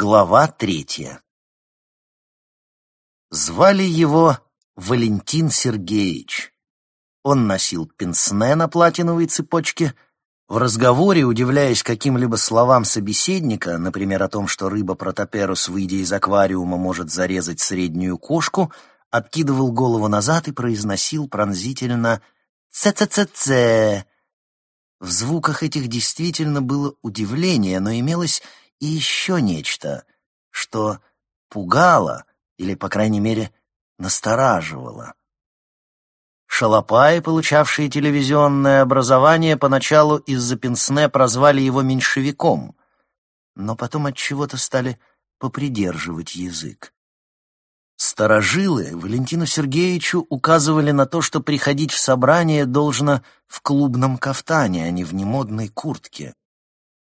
Глава третья. Звали его Валентин Сергеевич. Он носил пенсне на платиновой цепочке. В разговоре, удивляясь каким-либо словам собеседника, например, о том, что рыба-протоперус, выйдя из аквариума, может зарезать среднюю кошку, откидывал голову назад и произносил пронзительно «це-це-це-це». В звуках этих действительно было удивление, но имелось и еще нечто, что пугало или, по крайней мере, настораживало. Шалопаи, получавшие телевизионное образование, поначалу из-за пенсне прозвали его меньшевиком, но потом от чего-то стали попридерживать язык. Старожилы Валентину Сергеевичу указывали на то, что приходить в собрание должно в клубном кафтане, а не в немодной куртке.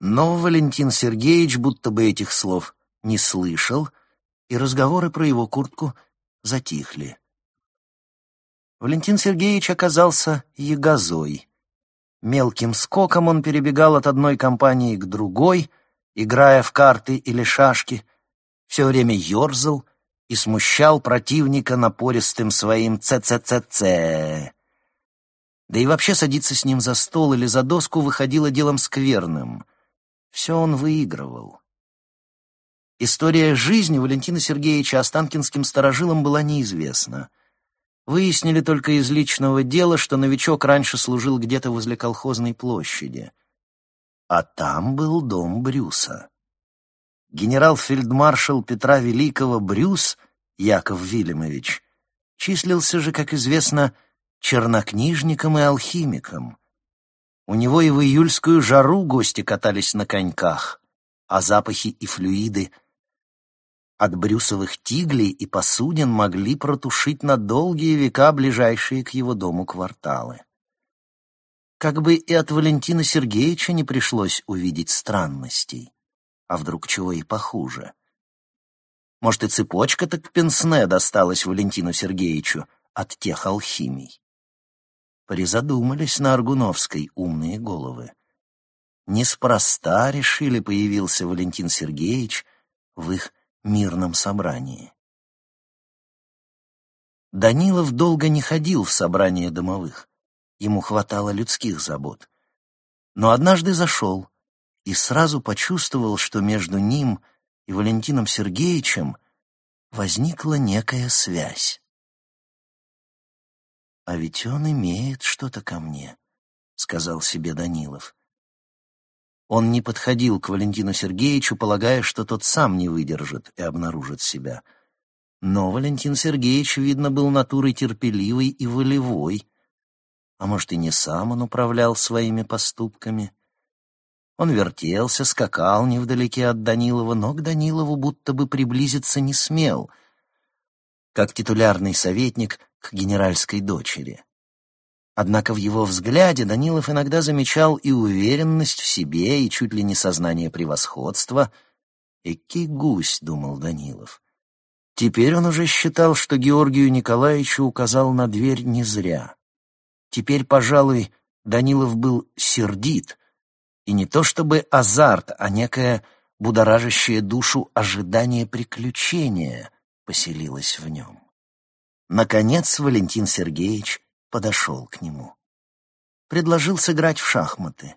Но Валентин Сергеевич будто бы этих слов не слышал, и разговоры про его куртку затихли. Валентин Сергеевич оказался ягозой. Мелким скоком он перебегал от одной компании к другой, играя в карты или шашки, все время ерзал и смущал противника напористым своим «ц-ц-ц-ц». Да и вообще садиться с ним за стол или за доску выходило делом скверным — все он выигрывал. История жизни Валентина Сергеевича Останкинским старожилам была неизвестна. Выяснили только из личного дела, что новичок раньше служил где-то возле колхозной площади. А там был дом Брюса. Генерал-фельдмаршал Петра Великого Брюс, Яков Вильямович, числился же, как известно, чернокнижником и алхимиком. У него и в июльскую жару гости катались на коньках, а запахи и флюиды от брюсовых тиглей и посудин могли протушить на долгие века ближайшие к его дому кварталы. Как бы и от Валентина Сергеевича не пришлось увидеть странностей, а вдруг чего и похуже. Может, и цепочка так пенсне досталась Валентину Сергеевичу от тех алхимий. Призадумались на Аргуновской умные головы. Неспроста решили появился Валентин Сергеевич в их мирном собрании. Данилов долго не ходил в собрание домовых. Ему хватало людских забот. Но однажды зашел и сразу почувствовал, что между ним и Валентином Сергеевичем возникла некая связь. «А ведь он имеет что-то ко мне», — сказал себе Данилов. Он не подходил к Валентину Сергеевичу, полагая, что тот сам не выдержит и обнаружит себя. Но Валентин Сергеевич, видно, был натурой терпеливой и волевой. А может, и не сам он управлял своими поступками. Он вертелся, скакал невдалеке от Данилова, но к Данилову будто бы приблизиться не смел. Как титулярный советник к генеральской дочери. Однако в его взгляде Данилов иногда замечал и уверенность в себе, и чуть ли не сознание превосходства. «Эки гусь», — думал Данилов. Теперь он уже считал, что Георгию Николаевичу указал на дверь не зря. Теперь, пожалуй, Данилов был сердит, и не то чтобы азарт, а некое будоражащее душу ожидание приключения поселилось в нем. Наконец Валентин Сергеевич подошел к нему. Предложил сыграть в шахматы.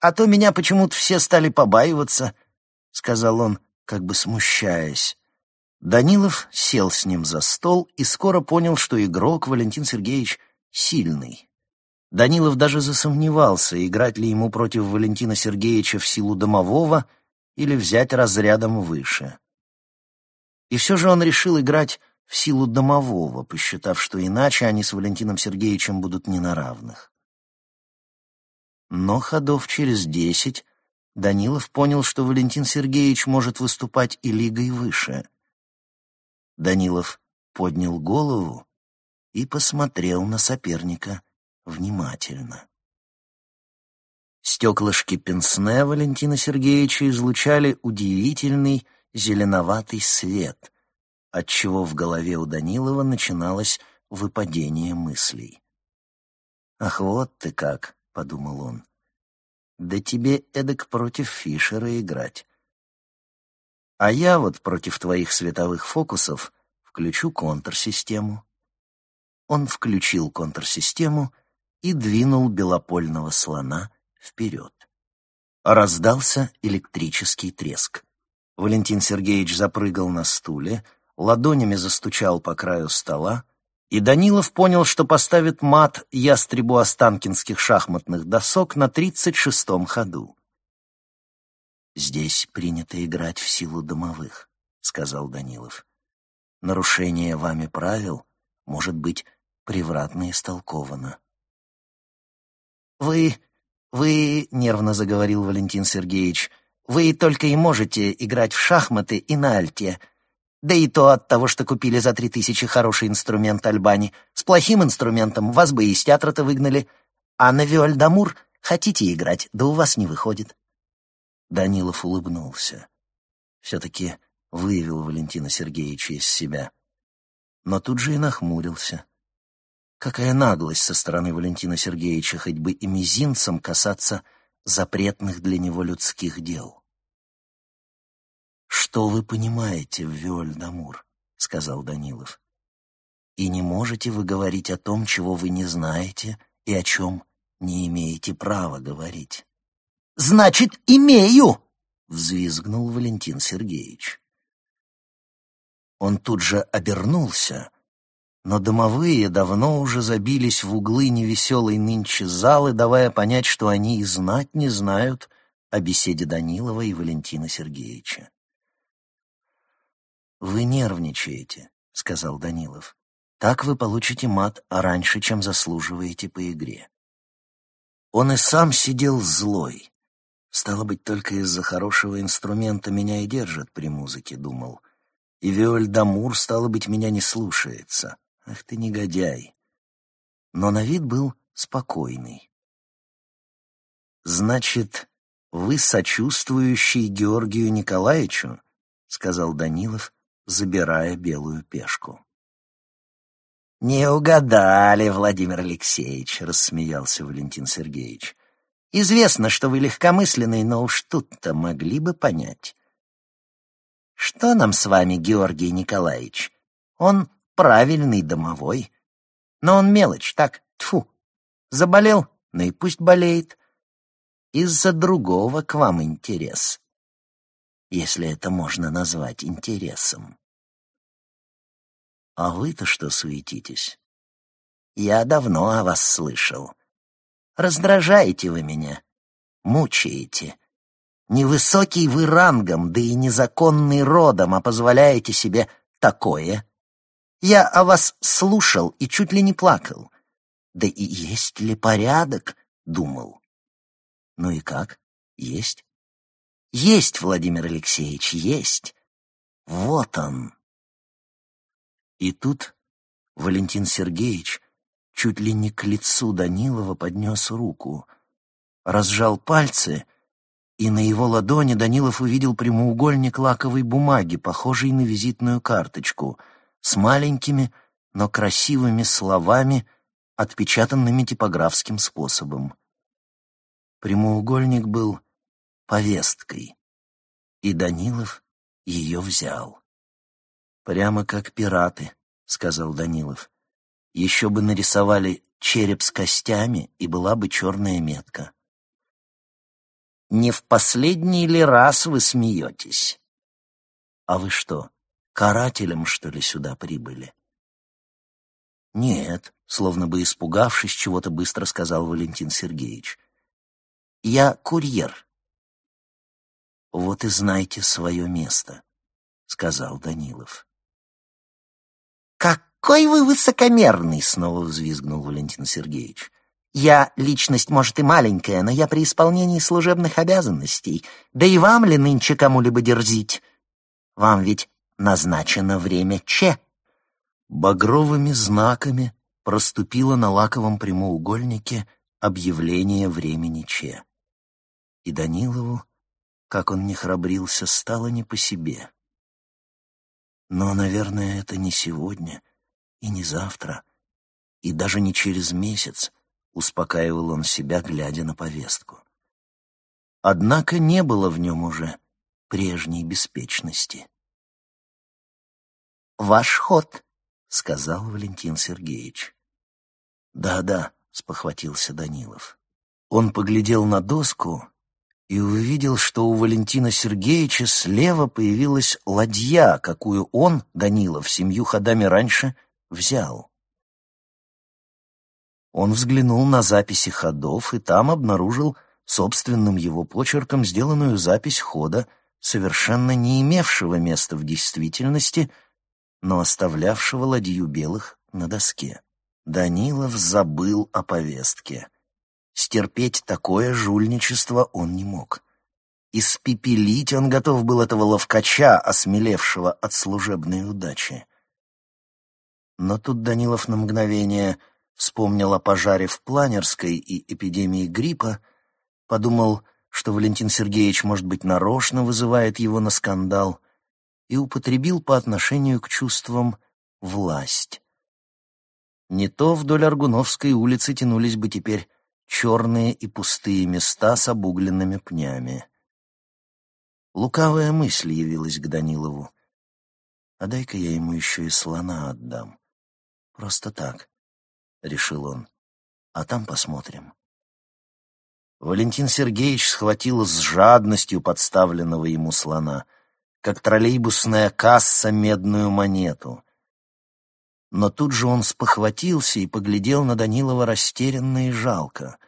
«А то меня почему-то все стали побаиваться», — сказал он, как бы смущаясь. Данилов сел с ним за стол и скоро понял, что игрок Валентин Сергеевич сильный. Данилов даже засомневался, играть ли ему против Валентина Сергеевича в силу домового или взять разрядом выше. И все же он решил играть в силу домового, посчитав, что иначе они с Валентином Сергеевичем будут не на равных. Но ходов через десять Данилов понял, что Валентин Сергеевич может выступать и лигой выше. Данилов поднял голову и посмотрел на соперника внимательно. Стеклышки пенсне Валентина Сергеевича излучали удивительный зеленоватый свет — отчего в голове у Данилова начиналось выпадение мыслей. «Ах, вот ты как!» — подумал он. «Да тебе эдак против Фишера играть. А я вот против твоих световых фокусов включу контрсистему. Он включил контрсистему и двинул белопольного слона вперед. Раздался электрический треск. Валентин Сергеевич запрыгал на стуле, ладонями застучал по краю стола, и Данилов понял, что поставит мат ястребу останкинских шахматных досок на тридцать шестом ходу. «Здесь принято играть в силу домовых», — сказал Данилов. «Нарушение вами правил может быть превратно истолковано». «Вы... вы...» — нервно заговорил Валентин Сергеевич. «Вы только и можете играть в шахматы и на альте». Да и то от того, что купили за три тысячи хороший инструмент Альбани. С плохим инструментом вас бы из театра-то выгнали. А на Виоль-Дамур хотите играть, да у вас не выходит. Данилов улыбнулся. Все-таки выявил Валентина Сергеевича из себя. Но тут же и нахмурился. Какая наглость со стороны Валентина Сергеевича хоть бы и мизинцем касаться запретных для него людских дел. «Что вы понимаете Виоль-Дамур?» — сказал Данилов. «И не можете вы говорить о том, чего вы не знаете и о чем не имеете права говорить». «Значит, имею!» — взвизгнул Валентин Сергеевич. Он тут же обернулся, но домовые давно уже забились в углы невеселой нынче залы, давая понять, что они и знать не знают о беседе Данилова и Валентина Сергеевича. «Вы нервничаете», — сказал Данилов. «Так вы получите мат раньше, чем заслуживаете по игре». Он и сам сидел злой. Стало быть, только из-за хорошего инструмента меня и держат при музыке, думал. И Виоль Дамур, стало быть, меня не слушается. Ах ты негодяй. Но на вид был спокойный. «Значит, вы сочувствующий Георгию Николаевичу?» — сказал Данилов, забирая белую пешку. «Не угадали, Владимир Алексеевич», — рассмеялся Валентин Сергеевич. «Известно, что вы легкомысленный, но уж тут-то могли бы понять. Что нам с вами, Георгий Николаевич? Он правильный домовой, но он мелочь, так, тфу. Заболел, ну и пусть болеет. Из-за другого к вам интерес если это можно назвать интересом. А вы-то что суетитесь? Я давно о вас слышал. Раздражаете вы меня, мучаете. Невысокий вы рангом, да и незаконный родом, а позволяете себе такое. Я о вас слушал и чуть ли не плакал. Да и есть ли порядок, думал. Ну и как? Есть? Есть, Владимир Алексеевич, есть. Вот он. И тут Валентин Сергеевич чуть ли не к лицу Данилова поднес руку, разжал пальцы, и на его ладони Данилов увидел прямоугольник лаковой бумаги, похожий на визитную карточку, с маленькими, но красивыми словами, отпечатанными типографским способом. Прямоугольник был повесткой, и Данилов ее взял. «Прямо как пираты», — сказал Данилов. «Еще бы нарисовали череп с костями, и была бы черная метка». «Не в последний ли раз вы смеетесь?» «А вы что, карателем, что ли, сюда прибыли?» «Нет», — словно бы испугавшись, чего-то быстро сказал Валентин Сергеевич. «Я курьер. «Вот и знайте свое место», — сказал Данилов. «Какой вы высокомерный!» — снова взвизгнул Валентин Сергеевич. «Я личность, может, и маленькая, но я при исполнении служебных обязанностей. Да и вам ли нынче кому-либо дерзить? Вам ведь назначено время Че». Багровыми знаками проступило на лаковом прямоугольнике объявление времени Че. И Данилову как он не храбрился, стало не по себе. Но, наверное, это не сегодня и не завтра, и даже не через месяц, успокаивал он себя, глядя на повестку. Однако не было в нем уже прежней беспечности. «Ваш ход», — сказал Валентин Сергеевич. «Да-да», — спохватился Данилов. Он поглядел на доску и увидел, что у Валентина Сергеевича слева появилась ладья, какую он, Данилов, семью ходами раньше взял. Он взглянул на записи ходов и там обнаружил собственным его почерком сделанную запись хода, совершенно не имевшего места в действительности, но оставлявшего ладью белых на доске. Данилов забыл о повестке. Стерпеть такое жульничество он не мог. Испепелить он готов был этого ловкача, осмелевшего от служебной удачи. Но тут Данилов на мгновение вспомнил о пожаре в Планерской и эпидемии гриппа, подумал, что Валентин Сергеевич, может быть, нарочно вызывает его на скандал, и употребил по отношению к чувствам власть. Не то вдоль Аргуновской улицы тянулись бы теперь черные и пустые места с обугленными пнями. Лукавая мысль явилась к Данилову. А дай-ка я ему еще и слона отдам. Просто так. — решил он. «А там посмотрим». Валентин Сергеевич схватил с жадностью подставленного ему слона, как троллейбусная касса медную монету. Но тут же он спохватился и поглядел на Данилова растерянно и жалко,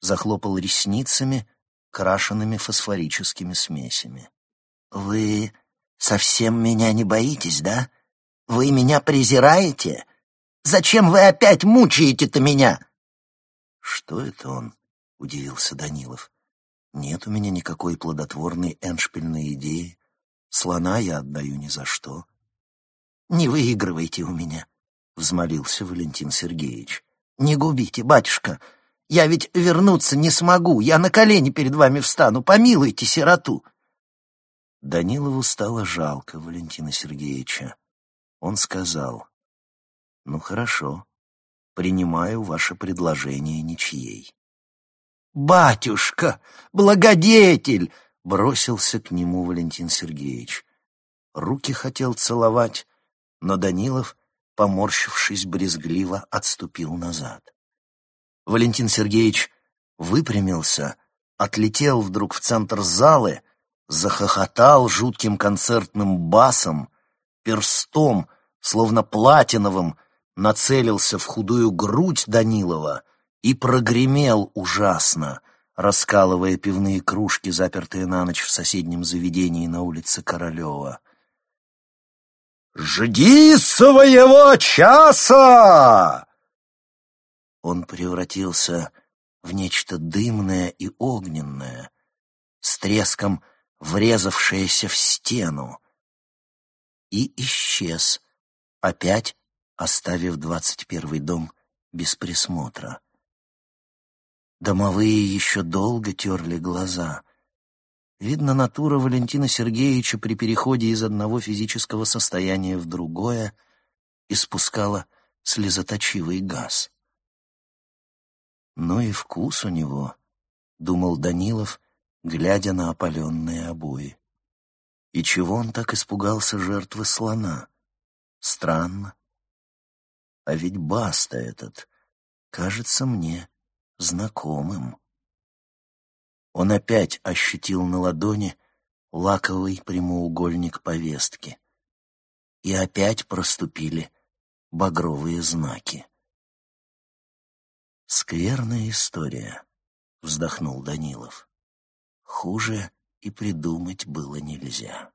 захлопал ресницами, крашенными фосфорическими смесями. «Вы совсем меня не боитесь, да? Вы меня презираете?» Зачем вы опять мучаете-то меня?» «Что это он?» — удивился Данилов. «Нет у меня никакой плодотворной эншпильной идеи. Слона я отдаю ни за что». «Не выигрывайте у меня», — взмолился Валентин Сергеевич. «Не губите, батюшка. Я ведь вернуться не смогу. Я на колени перед вами встану. Помилуйте сироту». Данилову стало жалко Валентина Сергеевича. Он сказал, ну хорошо, принимаю ваше предложение ничьей. «Батюшка! Благодетель!» — бросился к нему Валентин Сергеевич. Руки хотел целовать, но Данилов, поморщившись брезгливо, отступил назад. Валентин Сергеевич выпрямился, отлетел вдруг в центр залы, захохотал жутким концертным басом, перстом, словно платиновым, нацелился в худую грудь Данилова и прогремел ужасно, раскалывая пивные кружки, запертые на ночь в соседнем заведении на улице Королева. «Жди своего часа!» Он превратился в нечто дымное и огненное, с треском врезавшееся в стену, и исчез, опять оставив двадцать первый дом без присмотра. Домовые еще долго терли глаза. Видно, натура Валентина Сергеевича при переходе из одного физического состояния в другое испускала слезоточивый газ. «Ну и вкус у него», — думал Данилов, глядя на опаленные обои. И чего он так испугался жертвы слона? Странно. А ведь Баста этот кажется мне знакомым. Он опять ощутил на ладони лаковый прямоугольник повестки. И опять проступили багровые знаки. «Скверная история», — вздохнул Данилов. «Хуже и придумать было нельзя».